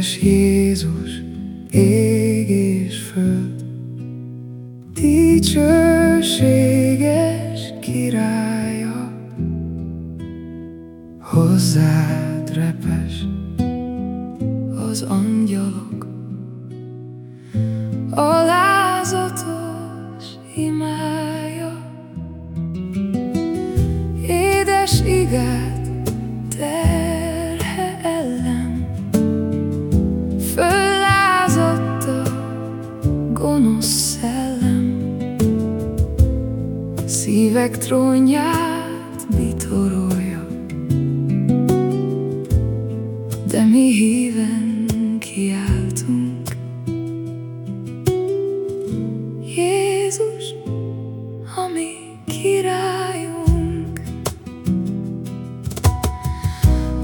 édes Jézus, ég és föld, dicsőséges királya, hozzád repes az angyalok, alázatos szívek trónját bitorolja, de mi híven kiáltunk. Jézus, a mi királyunk.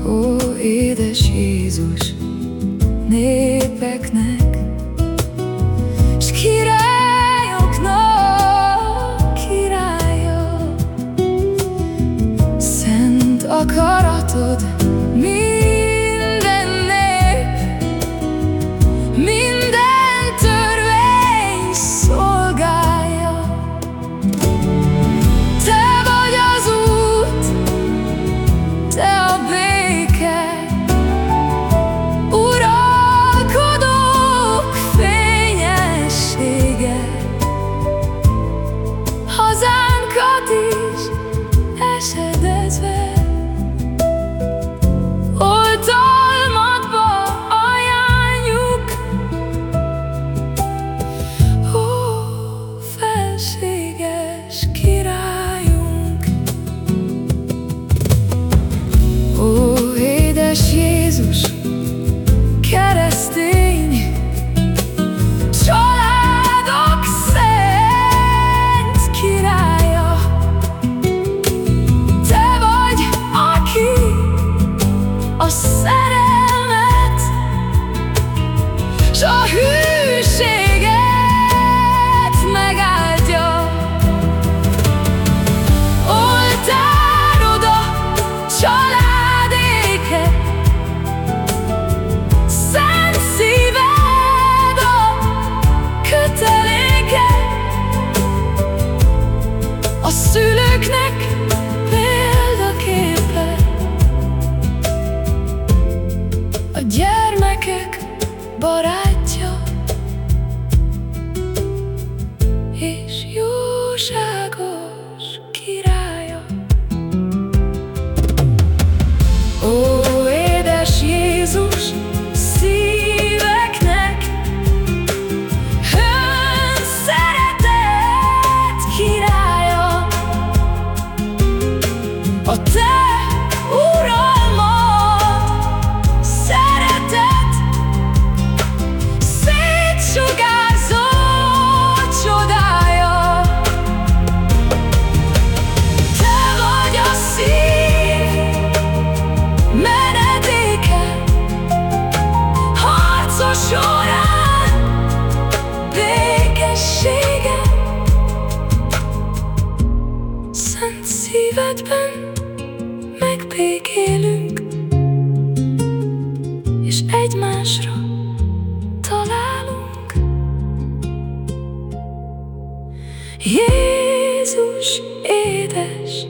Ó, édes Jézus, népeknek, akaratod, barátja és jóságos királya. Ó, édes Jézus, szíveknek ön szeretett királya. A te szívedben megbékélünk, és egymásra találunk. Jézus édes,